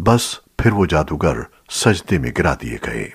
बस फिर वो जादूगर सजदे में गिरा दिए गए।